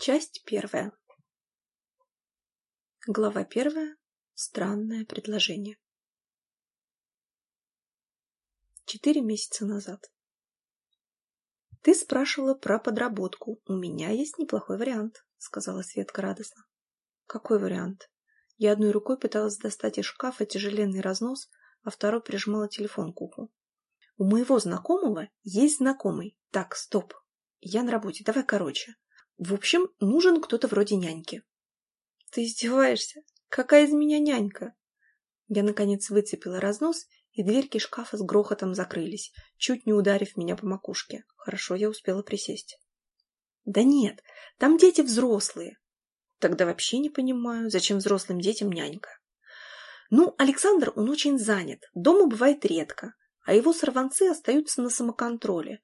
Часть первая. Глава первая. Странное предложение. Четыре месяца назад. «Ты спрашивала про подработку. У меня есть неплохой вариант», — сказала Светка радостно. «Какой вариант?» Я одной рукой пыталась достать из шкафа тяжеленный разнос, а второй прижимала телефон к уху. «У моего знакомого есть знакомый. Так, стоп. Я на работе. Давай короче. В общем, нужен кто-то вроде няньки. Ты издеваешься? Какая из меня нянька? Я, наконец, выцепила разнос, и дверки шкафа с грохотом закрылись, чуть не ударив меня по макушке. Хорошо, я успела присесть. Да нет, там дети взрослые. Тогда вообще не понимаю, зачем взрослым детям нянька. Ну, Александр, он очень занят, дома бывает редко, а его сорванцы остаются на самоконтроле,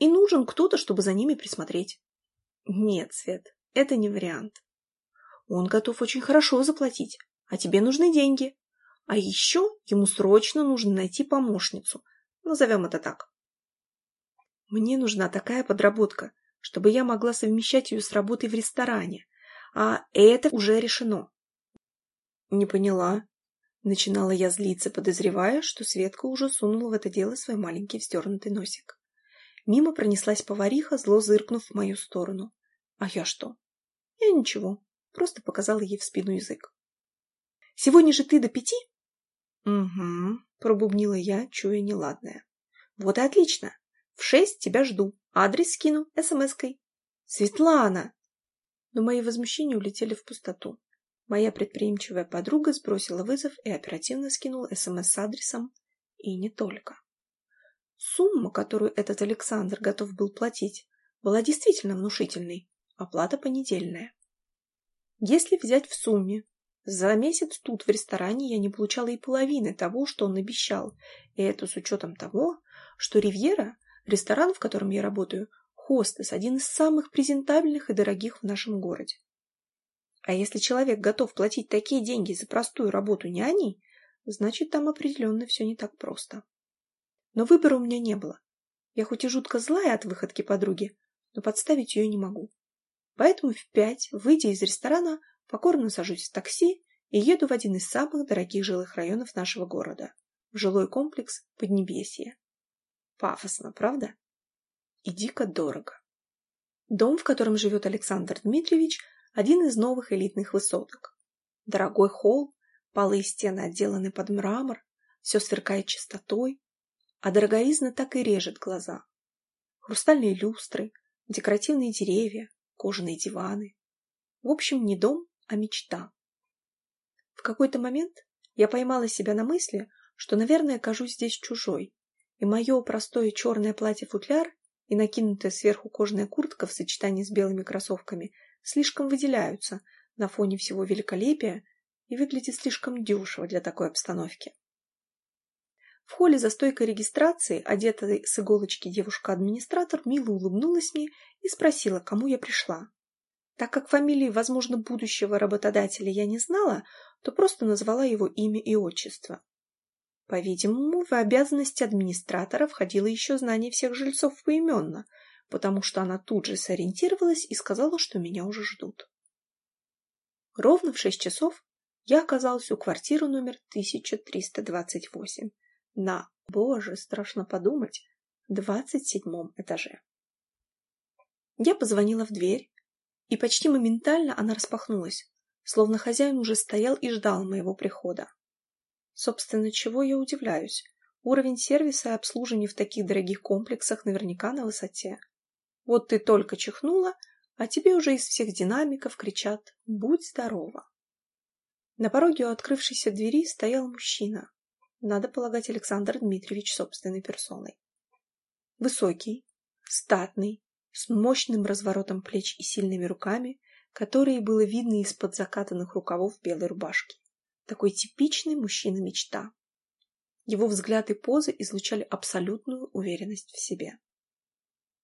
и нужен кто-то, чтобы за ними присмотреть. Нет, Свет, это не вариант. Он готов очень хорошо заплатить, а тебе нужны деньги. А еще ему срочно нужно найти помощницу. Назовем это так. Мне нужна такая подработка, чтобы я могла совмещать ее с работой в ресторане. А это уже решено. Не поняла. Начинала я злиться, подозревая, что Светка уже сунула в это дело свой маленький вздернутый носик. Мимо пронеслась повариха, зло зыркнув в мою сторону. А я что? Я ничего, просто показала ей в спину язык. «Сегодня же ты до пяти?» «Угу», — пробубнила я, чуя неладное. «Вот и отлично. В шесть тебя жду. Адрес скину смс-кой». «Светлана!» Но мои возмущения улетели в пустоту. Моя предприимчивая подруга сбросила вызов и оперативно скинула СМС с адресом. И не только. Сумма, которую этот Александр готов был платить, была действительно внушительной. Оплата понедельная. Если взять в сумме, за месяц тут в ресторане я не получала и половины того, что он обещал, и это с учетом того, что «Ривьера» — ресторан, в котором я работаю, хостес, один из самых презентабельных и дорогих в нашем городе. А если человек готов платить такие деньги за простую работу няней, значит, там определенно все не так просто. Но выбора у меня не было. Я хоть и жутко злая от выходки подруги, но подставить ее не могу. Поэтому в пять, выйдя из ресторана, покорно сажусь в такси и еду в один из самых дорогих жилых районов нашего города, в жилой комплекс Поднебесье. Пафосно, правда? И дико дорого. Дом, в котором живет Александр Дмитриевич, один из новых элитных высоток. Дорогой холл, полы и стены отделаны под мрамор, все сверкает чистотой, а дороговизна так и режет глаза. Хрустальные люстры, декоративные деревья, кожаные диваны. В общем, не дом, а мечта. В какой-то момент я поймала себя на мысли, что, наверное, кажусь здесь чужой, и мое простое черное платье-футляр и накинутая сверху кожаная куртка в сочетании с белыми кроссовками слишком выделяются на фоне всего великолепия и выглядят слишком дешево для такой обстановки. В холле за стойкой регистрации, одетая с иголочки девушка-администратор, мило улыбнулась мне и спросила, кому я пришла. Так как фамилии, возможно, будущего работодателя я не знала, то просто назвала его имя и отчество. По-видимому, в обязанности администратора входило еще знание всех жильцов поименно, потому что она тут же сориентировалась и сказала, что меня уже ждут. Ровно в шесть часов я оказалась у квартиры номер 1328 на, боже, страшно подумать, двадцать седьмом этаже. Я позвонила в дверь, и почти моментально она распахнулась, словно хозяин уже стоял и ждал моего прихода. Собственно, чего я удивляюсь? Уровень сервиса и обслуживания в таких дорогих комплексах наверняка на высоте. Вот ты только чихнула, а тебе уже из всех динамиков кричат «Будь здорова!». На пороге у открывшейся двери стоял мужчина, надо полагать, Александр Дмитриевич собственной персоной. Высокий, статный, с мощным разворотом плеч и сильными руками, которые было видно из-под закатанных рукавов белой рубашки. Такой типичный мужчина-мечта. Его взгляд и позы излучали абсолютную уверенность в себе.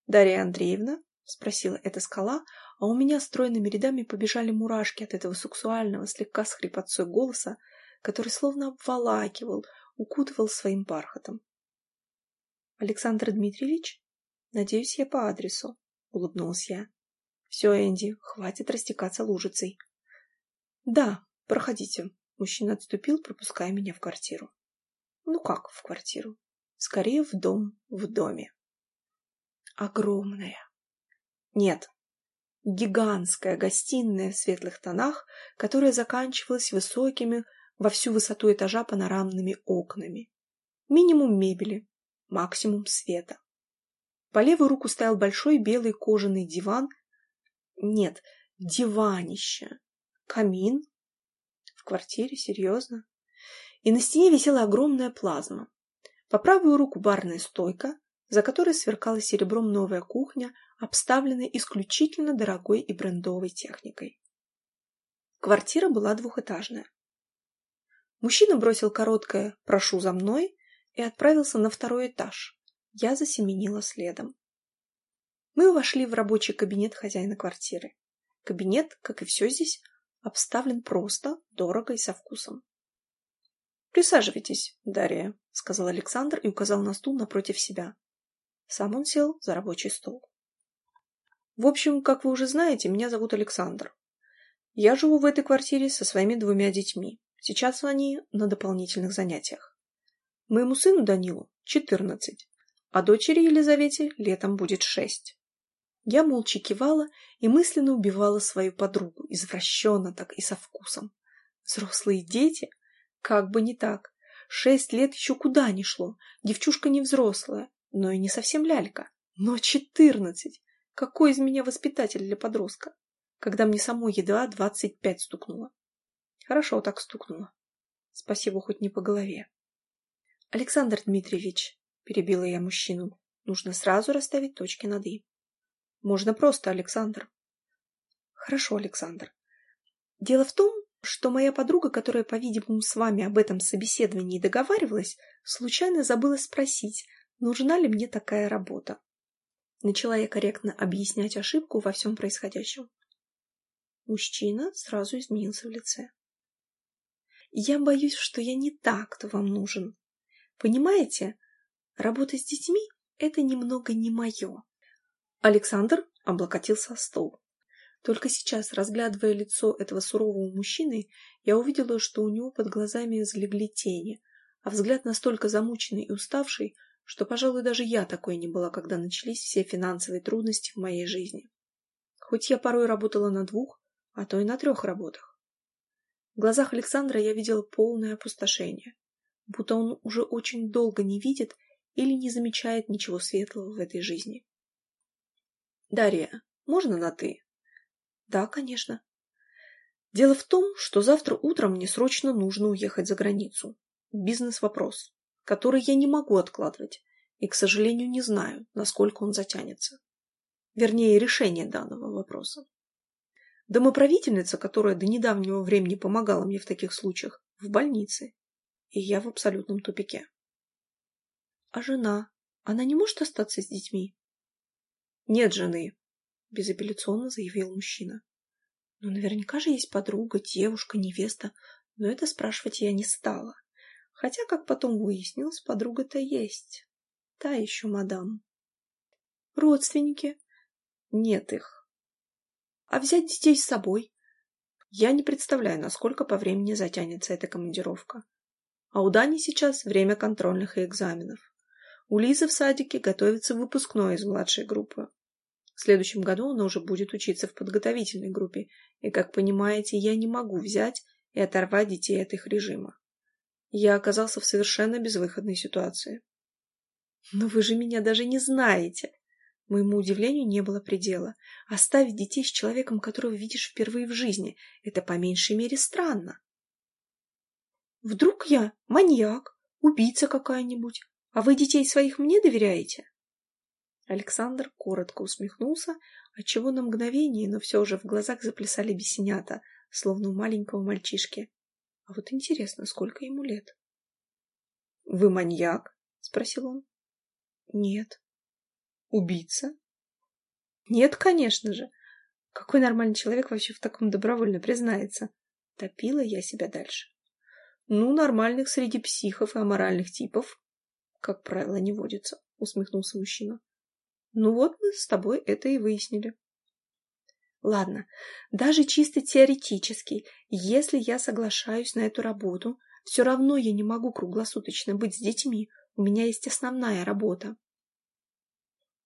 «Дарья Андреевна?» — спросила эта скала, а у меня стройными рядами побежали мурашки от этого сексуального, слегка с хрипотцой голоса, который словно обволакивал, укутывал своим бархатом. «Александр Дмитриевич? Надеюсь, я по адресу», — улыбнулась я. Все, Энди, хватит растекаться лужицей. Да, проходите. Мужчина отступил, пропуская меня в квартиру. Ну как в квартиру? Скорее в дом, в доме. Огромная. Нет, гигантская гостиная в светлых тонах, которая заканчивалась высокими во всю высоту этажа панорамными окнами. Минимум мебели, максимум света. По левую руку стоял большой белый кожаный диван. Нет, диванище. Камин. В квартире, серьезно. И на стене висела огромная плазма. По правую руку барная стойка, за которой сверкала серебром новая кухня, обставленная исключительно дорогой и брендовой техникой. Квартира была двухэтажная. Мужчина бросил короткое «прошу за мной» и отправился на второй этаж. Я засеменила следом. Мы вошли в рабочий кабинет хозяина квартиры. Кабинет, как и все здесь, обставлен просто, дорого и со вкусом. «Присаживайтесь, Дарья», — сказал Александр и указал на стул напротив себя. Сам он сел за рабочий стол. «В общем, как вы уже знаете, меня зовут Александр. Я живу в этой квартире со своими двумя детьми. Сейчас они на дополнительных занятиях. Моему сыну Данилу 14, а дочери Елизавете летом будет шесть. Я молча кивала и мысленно убивала свою подругу, извращенно так и со вкусом. Взрослые дети? Как бы не так. Шесть лет еще куда ни шло. Девчушка не взрослая, но и не совсем лялька. Но четырнадцать! Какой из меня воспитатель для подростка? Когда мне самой едва двадцать пять стукнуло. Хорошо так стукнуло. Спасибо, хоть не по голове. Александр Дмитриевич, перебила я мужчину, нужно сразу расставить точки над «и». Можно просто, Александр. Хорошо, Александр. Дело в том, что моя подруга, которая, по-видимому, с вами об этом собеседовании договаривалась, случайно забыла спросить, нужна ли мне такая работа. Начала я корректно объяснять ошибку во всем происходящем. Мужчина сразу изменился в лице. Я боюсь, что я не так, кто вам нужен. Понимаете, работа с детьми — это немного не мое. Александр облокотился о стол. Только сейчас, разглядывая лицо этого сурового мужчины, я увидела, что у него под глазами залегли тени, а взгляд настолько замученный и уставший, что, пожалуй, даже я такой не была, когда начались все финансовые трудности в моей жизни. Хоть я порой работала на двух, а то и на трех работах. В глазах Александра я видела полное опустошение, будто он уже очень долго не видит или не замечает ничего светлого в этой жизни. «Дарья, можно на «ты»?» «Да, конечно». «Дело в том, что завтра утром мне срочно нужно уехать за границу. Бизнес-вопрос, который я не могу откладывать, и, к сожалению, не знаю, насколько он затянется. Вернее, решение данного вопроса. Домоправительница, которая до недавнего времени помогала мне в таких случаях, в больнице. И я в абсолютном тупике. А жена? Она не может остаться с детьми? Нет жены, безапелляционно заявил мужчина. Ну, наверняка же есть подруга, девушка, невеста, но это спрашивать я не стала. Хотя, как потом выяснилось, подруга-то есть. Та еще мадам. Родственники? Нет их. А взять детей с собой? Я не представляю, насколько по времени затянется эта командировка. А у Дани сейчас время контрольных и экзаменов. У Лизы в садике готовится выпускной из младшей группы. В следующем году она уже будет учиться в подготовительной группе, и, как понимаете, я не могу взять и оторвать детей от их режима. Я оказался в совершенно безвыходной ситуации. «Но вы же меня даже не знаете!» Моему удивлению не было предела. Оставить детей с человеком, которого видишь впервые в жизни, это по меньшей мере странно. Вдруг я маньяк, убийца какая-нибудь, а вы детей своих мне доверяете? Александр коротко усмехнулся, отчего на мгновение, но все же в глазах заплясали бесенята, словно у маленького мальчишки. А вот интересно, сколько ему лет? — Вы маньяк? — спросил он. — Нет, Убийца? Нет, конечно же. Какой нормальный человек вообще в таком добровольно признается? Топила я себя дальше. Ну, нормальных среди психов и аморальных типов, как правило, не водится, усмехнулся мужчина. Ну вот мы с тобой это и выяснили. Ладно, даже чисто теоретически, если я соглашаюсь на эту работу, все равно я не могу круглосуточно быть с детьми, у меня есть основная работа.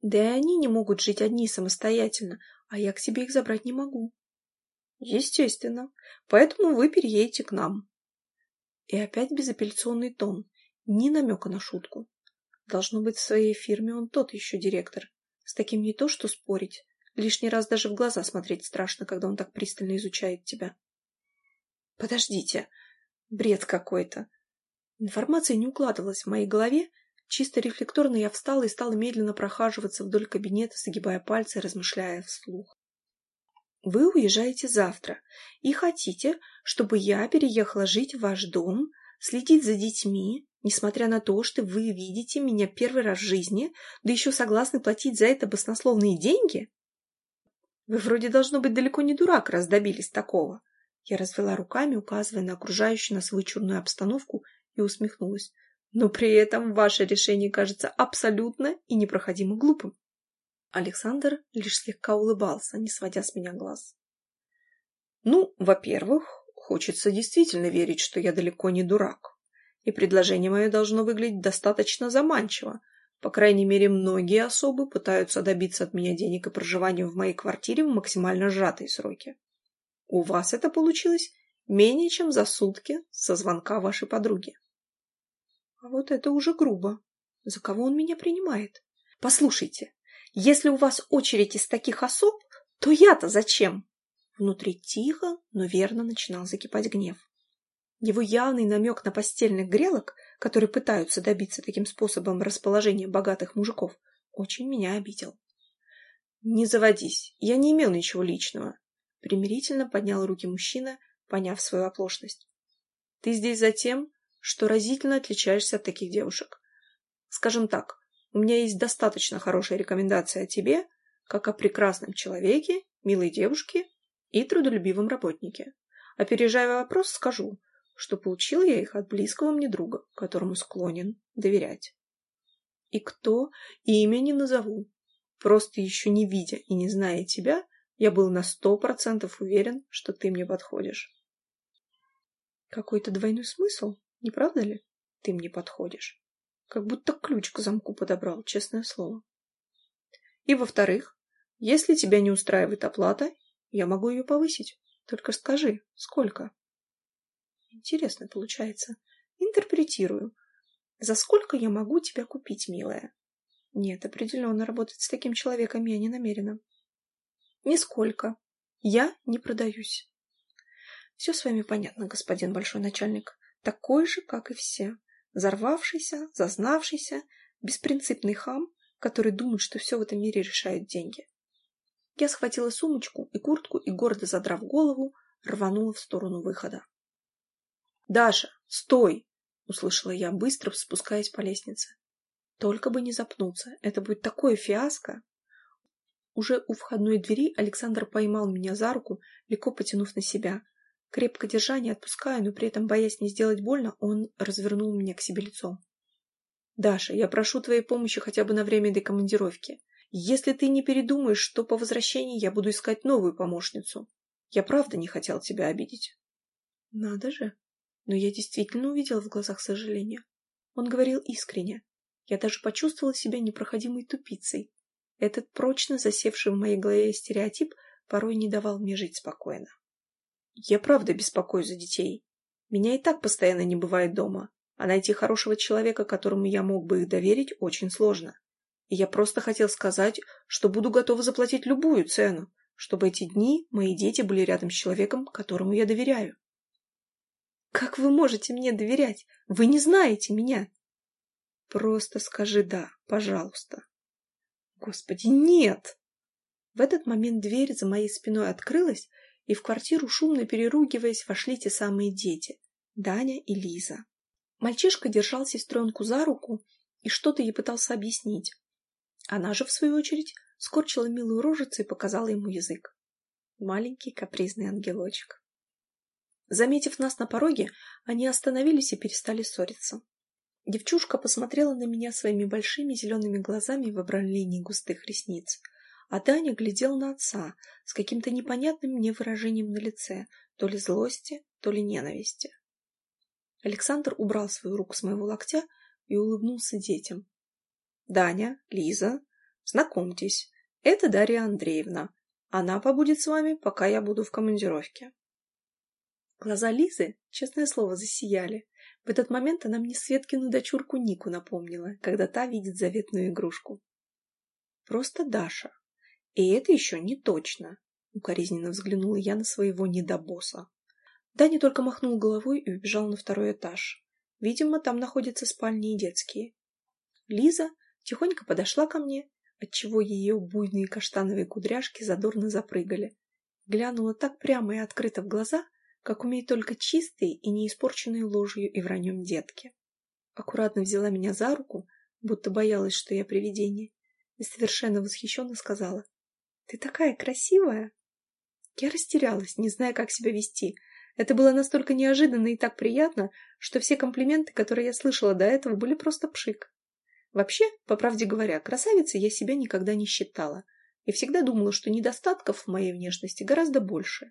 Да и они не могут жить одни самостоятельно, а я к себе их забрать не могу. Естественно. Поэтому вы переедете к нам. И опять безапелляционный тон. Ни намека на шутку. Должно быть, в своей фирме он тот еще директор. С таким не то что спорить. Лишний раз даже в глаза смотреть страшно, когда он так пристально изучает тебя. Подождите. Бред какой-то. Информация не укладывалась в моей голове. Чисто рефлекторно я встала и стала медленно прохаживаться вдоль кабинета, загибая пальцы, размышляя вслух. Вы уезжаете завтра и хотите, чтобы я переехала жить в ваш дом, следить за детьми, несмотря на то, что вы видите меня первый раз в жизни, да еще согласны платить за это баснословные деньги? Вы вроде должно быть далеко не дурак, раз добились такого. Я развела руками, указывая на окружающую нас вычурную обстановку, и усмехнулась. Но при этом ваше решение кажется абсолютно и непроходимо глупым. Александр лишь слегка улыбался, не сводя с меня глаз. Ну, во-первых, хочется действительно верить, что я далеко не дурак. И предложение мое должно выглядеть достаточно заманчиво. По крайней мере, многие особы пытаются добиться от меня денег и проживания в моей квартире в максимально сжатые сроки. У вас это получилось менее чем за сутки со звонка вашей подруги. А вот это уже грубо. За кого он меня принимает? Послушайте, если у вас очередь из таких особ, то я-то зачем? Внутри тихо, но верно начинал закипать гнев. Его явный намек на постельных грелок, которые пытаются добиться таким способом расположения богатых мужиков, очень меня обидел. «Не заводись, я не имел ничего личного», — примирительно поднял руки мужчина, поняв свою оплошность. «Ты здесь за тем, что разительно отличаешься от таких девушек. Скажем так, у меня есть достаточно хорошая рекомендация о тебе, как о прекрасном человеке, милой девушке и трудолюбивом работнике. Опережая вопрос, скажу, что получил я их от близкого мне друга, которому склонен доверять. И кто, имя не назову. Просто еще не видя и не зная тебя, я был на сто процентов уверен, что ты мне подходишь. Какой-то двойной смысл, не правда ли? Ты мне подходишь. Как будто ключ к замку подобрал, честное слово. И во-вторых, если тебя не устраивает оплата, я могу ее повысить. Только скажи, сколько? Интересно получается. Интерпретирую. За сколько я могу тебя купить, милая? Нет, определенно работать с таким человеком я не намерена. Нисколько. Я не продаюсь. Все с вами понятно, господин большой начальник. Такой же, как и все. Зарвавшийся, зазнавшийся, беспринципный хам, который думает, что все в этом мире решают деньги. Я схватила сумочку и куртку и, гордо задрав голову, рванула в сторону выхода. «Даша, стой!» — услышала я, быстро спускаясь по лестнице. «Только бы не запнуться, это будет такое фиаско!» Уже у входной двери Александр поймал меня за руку, легко потянув на себя, Крепко держа, не отпуская, но при этом боясь не сделать больно, он развернул меня к себе лицом. «Даша, я прошу твоей помощи хотя бы на время этой командировки. Если ты не передумаешь, что по возвращении я буду искать новую помощницу. Я правда не хотел тебя обидеть». «Надо же!» Но я действительно увидела в глазах сожаление. Он говорил искренне. Я даже почувствовала себя непроходимой тупицей. Этот прочно засевший в моей голове стереотип порой не давал мне жить спокойно. Я правда беспокоюсь за детей. Меня и так постоянно не бывает дома, а найти хорошего человека, которому я мог бы их доверить, очень сложно. И я просто хотел сказать, что буду готова заплатить любую цену, чтобы эти дни мои дети были рядом с человеком, которому я доверяю. Как вы можете мне доверять? Вы не знаете меня. Просто скажи «да», пожалуйста. Господи, нет! В этот момент дверь за моей спиной открылась, и в квартиру, шумно переругиваясь, вошли те самые дети — Даня и Лиза. Мальчишка держал сестренку за руку и что-то ей пытался объяснить. Она же, в свою очередь, скорчила милую рожицу и показала ему язык. Маленький капризный ангелочек. Заметив нас на пороге, они остановились и перестали ссориться. Девчушка посмотрела на меня своими большими зелеными глазами в обрамлении густых ресниц, а Даня глядел на отца с каким-то непонятным мне выражением на лице, то ли злости, то ли ненависти. Александр убрал свою руку с моего локтя и улыбнулся детям. «Даня, Лиза, знакомьтесь, это Дарья Андреевна. Она побудет с вами, пока я буду в командировке». Глаза Лизы, честное слово, засияли. В этот момент она мне Светкину дочурку Нику напомнила, когда та видит заветную игрушку. Просто Даша. И это еще не точно, укоризненно взглянула я на своего недобоса. Даня только махнул головой и убежал на второй этаж. Видимо, там находятся спальни и детские. Лиза тихонько подошла ко мне, отчего ее буйные каштановые кудряшки задорно запрыгали. Глянула так прямо и открыто в глаза, как умеют только чистые и не испорченные ложью и враньем детки. Аккуратно взяла меня за руку, будто боялась, что я привидение, и совершенно восхищенно сказала. «Ты такая красивая!» Я растерялась, не зная, как себя вести. Это было настолько неожиданно и так приятно, что все комплименты, которые я слышала до этого, были просто пшик. Вообще, по правде говоря, красавицей я себя никогда не считала и всегда думала, что недостатков в моей внешности гораздо больше.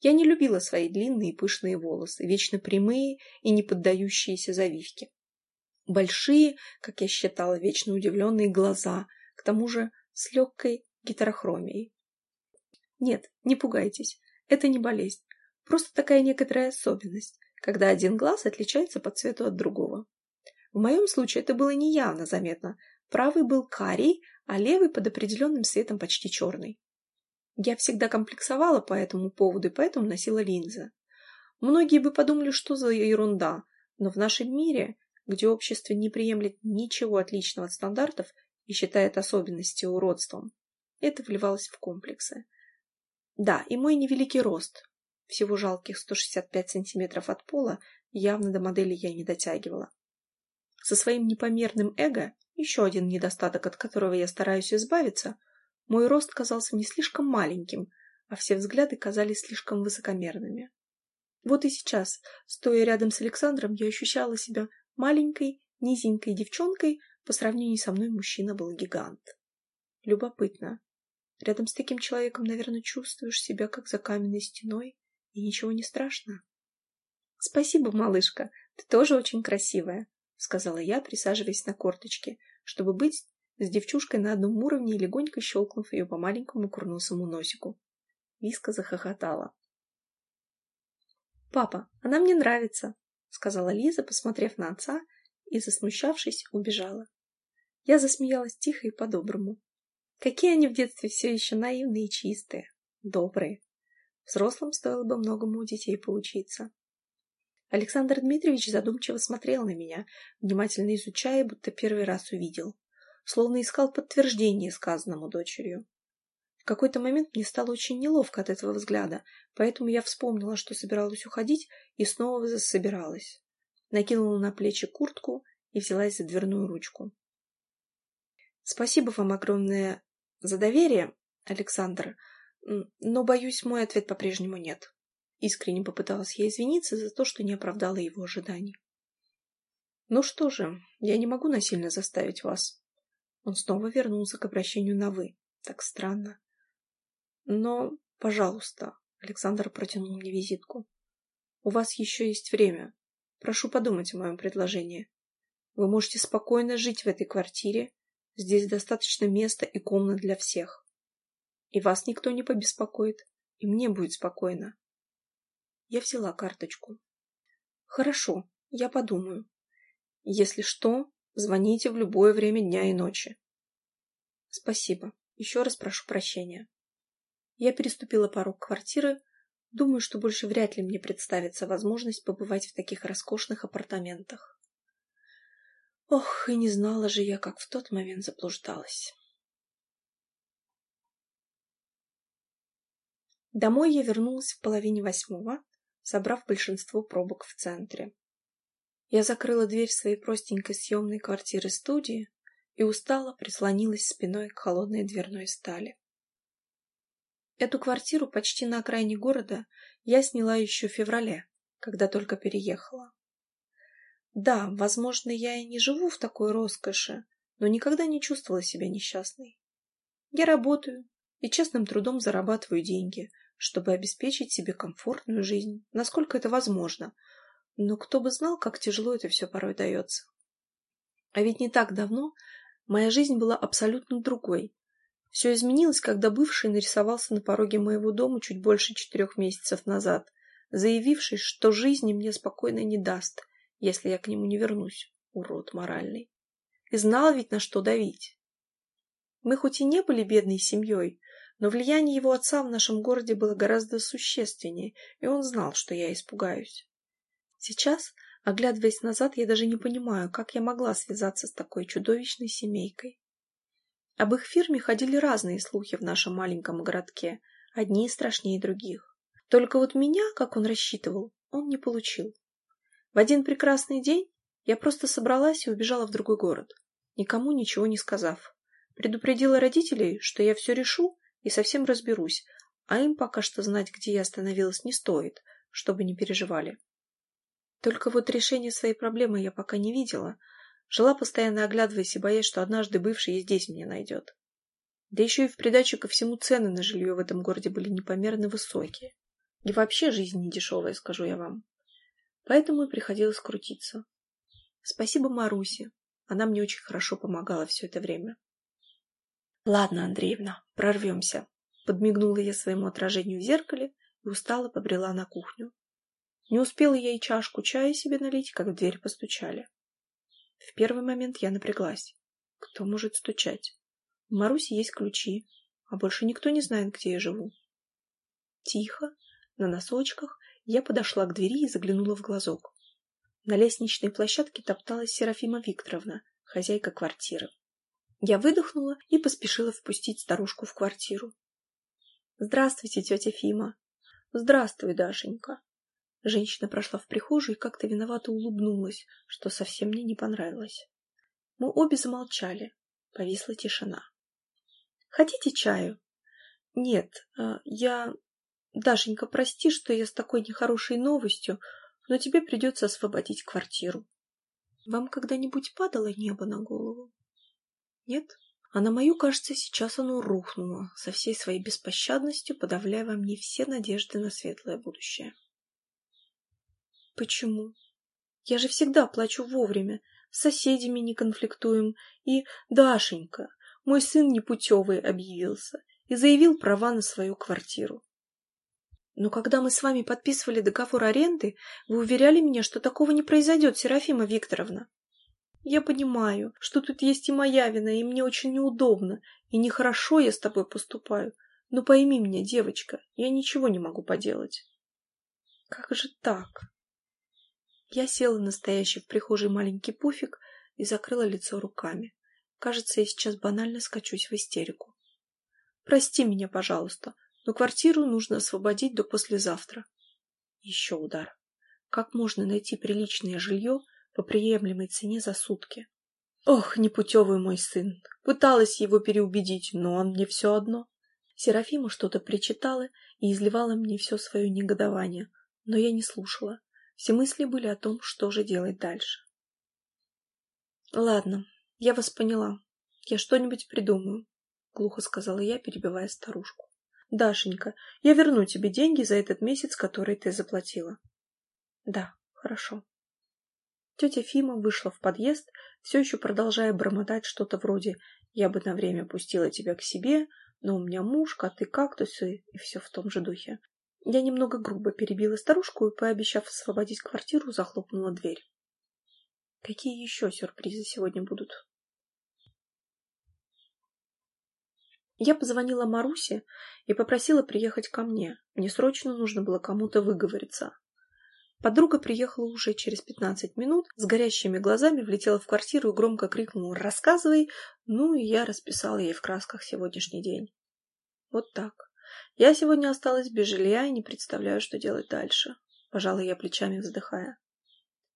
Я не любила свои длинные пышные волосы, вечно прямые и не поддающиеся завивке. Большие, как я считала, вечно удивленные глаза, к тому же с легкой гетерохромией. Нет, не пугайтесь, это не болезнь, просто такая некоторая особенность, когда один глаз отличается по цвету от другого. В моем случае это было неявно заметно. Правый был карий, а левый под определенным светом почти черный. Я всегда комплексовала по этому поводу и поэтому носила линзы. Многие бы подумали, что за ерунда, но в нашем мире, где общество не приемлет ничего отличного от стандартов, и считает особенности уродством. Это вливалось в комплексы. Да, и мой невеликий рост, всего жалких 165 сантиметров от пола, явно до модели я не дотягивала. Со своим непомерным эго, еще один недостаток, от которого я стараюсь избавиться, мой рост казался не слишком маленьким, а все взгляды казались слишком высокомерными. Вот и сейчас, стоя рядом с Александром, я ощущала себя маленькой, низенькой девчонкой, по сравнению со мной мужчина был гигант. Любопытно. Рядом с таким человеком, наверное, чувствуешь себя как за каменной стеной, и ничего не страшно. «Спасибо, малышка, ты тоже очень красивая», — сказала я, присаживаясь на корточки, чтобы быть с девчушкой на одном уровне и легонько щелкнув ее по маленькому курносому носику. Виска захохотала. «Папа, она мне нравится», — сказала Лиза, посмотрев на отца, и, засмущавшись, убежала. Я засмеялась тихо и по-доброму. Какие они в детстве все еще наивные и чистые, добрые. Взрослым стоило бы многому у детей поучиться. Александр Дмитриевич задумчиво смотрел на меня, внимательно изучая, будто первый раз увидел. Словно искал подтверждение сказанному дочерью. В какой-то момент мне стало очень неловко от этого взгляда, поэтому я вспомнила, что собиралась уходить, и снова засобиралась. Накинула на плечи куртку и взялась за дверную ручку. Спасибо вам огромное за доверие, Александр, но, боюсь, мой ответ по-прежнему нет. Искренне попыталась я извиниться за то, что не оправдала его ожиданий. Ну что же, я не могу насильно заставить вас. Он снова вернулся к обращению на «вы». Так странно. Но, пожалуйста, Александр протянул мне визитку. У вас еще есть время. Прошу подумать о моем предложении. Вы можете спокойно жить в этой квартире Здесь достаточно места и комнат для всех. И вас никто не побеспокоит, и мне будет спокойно. Я взяла карточку. Хорошо, я подумаю. Если что, звоните в любое время дня и ночи. Спасибо. Еще раз прошу прощения. Я переступила порог квартиры. Думаю, что больше вряд ли мне представится возможность побывать в таких роскошных апартаментах. Ох, и не знала же я, как в тот момент заблуждалась. Домой я вернулась в половине восьмого, собрав большинство пробок в центре. Я закрыла дверь своей простенькой съемной квартиры-студии и устало прислонилась спиной к холодной дверной стали. Эту квартиру почти на окраине города я сняла еще в феврале, когда только переехала. Да, возможно, я и не живу в такой роскоши, но никогда не чувствовала себя несчастной. Я работаю, и честным трудом зарабатываю деньги, чтобы обеспечить себе комфортную жизнь, насколько это возможно. Но кто бы знал, как тяжело это все порой дается. А ведь не так давно моя жизнь была абсолютно другой. Все изменилось, когда бывший нарисовался на пороге моего дома чуть больше четырех месяцев назад, заявивший, что жизни мне спокойно не даст, если я к нему не вернусь, урод моральный. И знал ведь, на что давить. Мы хоть и не были бедной семьей, но влияние его отца в нашем городе было гораздо существеннее, и он знал, что я испугаюсь. Сейчас, оглядываясь назад, я даже не понимаю, как я могла связаться с такой чудовищной семейкой. Об их фирме ходили разные слухи в нашем маленьком городке, одни страшнее других. Только вот меня, как он рассчитывал, он не получил. В один прекрасный день я просто собралась и убежала в другой город, никому ничего не сказав. Предупредила родителей, что я все решу и совсем разберусь, а им пока что знать, где я остановилась, не стоит, чтобы не переживали. Только вот решение своей проблемы я пока не видела. Жила постоянно оглядываясь и боясь, что однажды бывший и здесь меня найдет. Да еще и в придачу ко всему цены на жилье в этом городе были непомерно высокие. И вообще жизнь не дешевая, скажу я вам. Поэтому и приходилось крутиться. Спасибо Марусе. Она мне очень хорошо помогала все это время. Ладно, Андреевна, прорвемся. Подмигнула я своему отражению в зеркале и устало побрела на кухню. Не успела я и чашку чая себе налить, как в дверь постучали. В первый момент я напряглась. Кто может стучать? У Маруси есть ключи, а больше никто не знает, где я живу. Тихо, на носочках, я подошла к двери и заглянула в глазок. На лестничной площадке топталась Серафима Викторовна, хозяйка квартиры. Я выдохнула и поспешила впустить старушку в квартиру. «Здравствуйте, тетя Фима!» «Здравствуй, Дашенька!» Женщина прошла в прихожую и как-то виновато улыбнулась, что совсем мне не понравилось. Мы обе замолчали. Повисла тишина. «Хотите чаю?» «Нет, а, я Дашенька, прости, что я с такой нехорошей новостью, но тебе придется освободить квартиру. Вам когда-нибудь падало небо на голову? Нет? А на мою, кажется, сейчас оно рухнуло, со всей своей беспощадностью подавляя во мне все надежды на светлое будущее. Почему? Я же всегда плачу вовремя, с соседями не конфликтуем, и, Дашенька, мой сын непутевый объявился и заявил права на свою квартиру. Но когда мы с вами подписывали договор аренды, вы уверяли меня, что такого не произойдет, Серафима Викторовна. Я понимаю, что тут есть и моя вина, и мне очень неудобно, и нехорошо я с тобой поступаю. Но пойми меня, девочка, я ничего не могу поделать. Как же так? Я села на стоящий в прихожей маленький пуфик и закрыла лицо руками. Кажется, я сейчас банально скачусь в истерику. Прости меня, пожалуйста, но квартиру нужно освободить до послезавтра. Еще удар. Как можно найти приличное жилье по приемлемой цене за сутки? Ох, непутевый мой сын. Пыталась его переубедить, но он мне все одно. Серафима что-то причитала и изливала мне все свое негодование, но я не слушала. Все мысли были о том, что же делать дальше. «Ладно, я вас поняла. Я что-нибудь придумаю», — глухо сказала я, перебивая старушку. Дашенька, я верну тебе деньги за этот месяц, который ты заплатила. Да, хорошо. Тетя Фима вышла в подъезд, все еще продолжая бормотать что-то вроде «Я бы на время пустила тебя к себе, но у меня муж, коты, кактусы» и все в том же духе. Я немного грубо перебила старушку и, пообещав освободить квартиру, захлопнула дверь. Какие еще сюрпризы сегодня будут? Я позвонила Марусе и попросила приехать ко мне. Мне срочно нужно было кому-то выговориться. Подруга приехала уже через пятнадцать минут, с горящими глазами влетела в квартиру и громко крикнула «Рассказывай!» Ну и я расписала ей в красках сегодняшний день. Вот так. Я сегодня осталась без жилья и не представляю, что делать дальше. Пожала я плечами, вздыхая.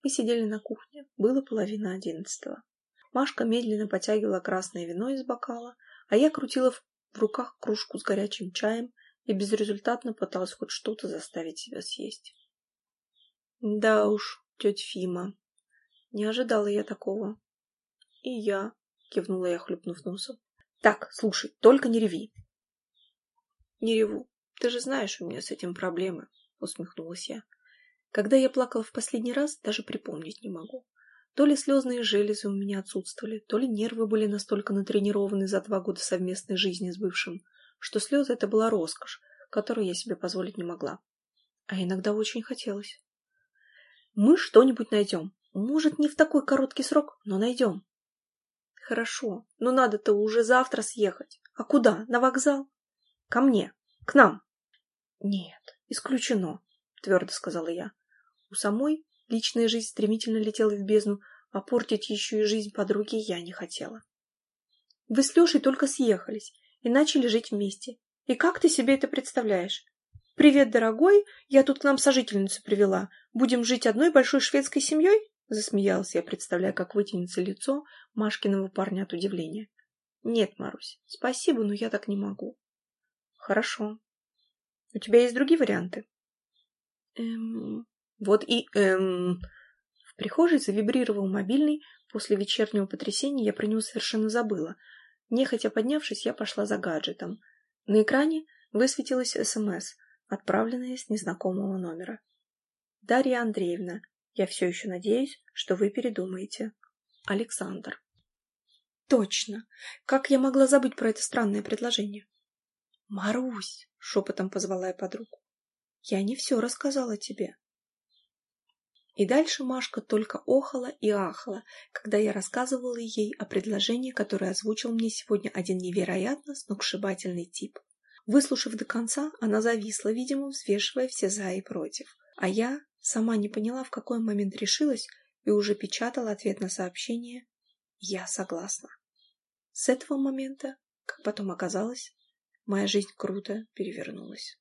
Мы сидели на кухне. Было половина одиннадцатого. Машка медленно потягивала красное вино из бокала, а я крутила в в руках кружку с горячим чаем и безрезультатно пыталась хоть что-то заставить себя съесть. Да уж, тетя Фима, не ожидала я такого. И я, кивнула я, хлюпнув носом. Так, слушай, только не реви. Не реву. Ты же знаешь, у меня с этим проблемы, усмехнулась я. Когда я плакала в последний раз, даже припомнить не могу. То ли слезные железы у меня отсутствовали, то ли нервы были настолько натренированы за два года совместной жизни с бывшим, что слезы — это была роскошь, которую я себе позволить не могла. А иногда очень хотелось. Мы что-нибудь найдем. Может, не в такой короткий срок, но найдем. Хорошо, но надо-то уже завтра съехать. А куда? На вокзал? Ко мне. К нам. Нет, исключено, твердо сказала я. У самой личная жизнь стремительно летела в бездну, а портить еще и жизнь подруги я не хотела. Вы с Лешей только съехались и начали жить вместе. И как ты себе это представляешь? «Привет, дорогой, я тут к нам сожительницу привела. Будем жить одной большой шведской семьей?» Засмеялась я, представляя, как вытянется лицо Машкиного парня от удивления. «Нет, Марусь, спасибо, но я так не могу». «Хорошо. У тебя есть другие варианты?» «Эм... Вот и... эм...» В прихожей завибрировал мобильный. После вечернего потрясения я про него совершенно забыла. Нехотя поднявшись, я пошла за гаджетом. На экране высветилась СМС — отправленные с незнакомого номера. «Дарья Андреевна, я все еще надеюсь, что вы передумаете. Александр». «Точно! Как я могла забыть про это странное предложение?» «Марусь!» — шепотом позвала я подругу. «Я не все рассказала тебе». И дальше Машка только охала и ахала, когда я рассказывала ей о предложении, которое озвучил мне сегодня один невероятно сногсшибательный тип. Выслушав до конца, она зависла, видимо, взвешивая все «за» и «против». А я сама не поняла, в какой момент решилась, и уже печатала ответ на сообщение «Я согласна». С этого момента, как потом оказалось, моя жизнь круто перевернулась.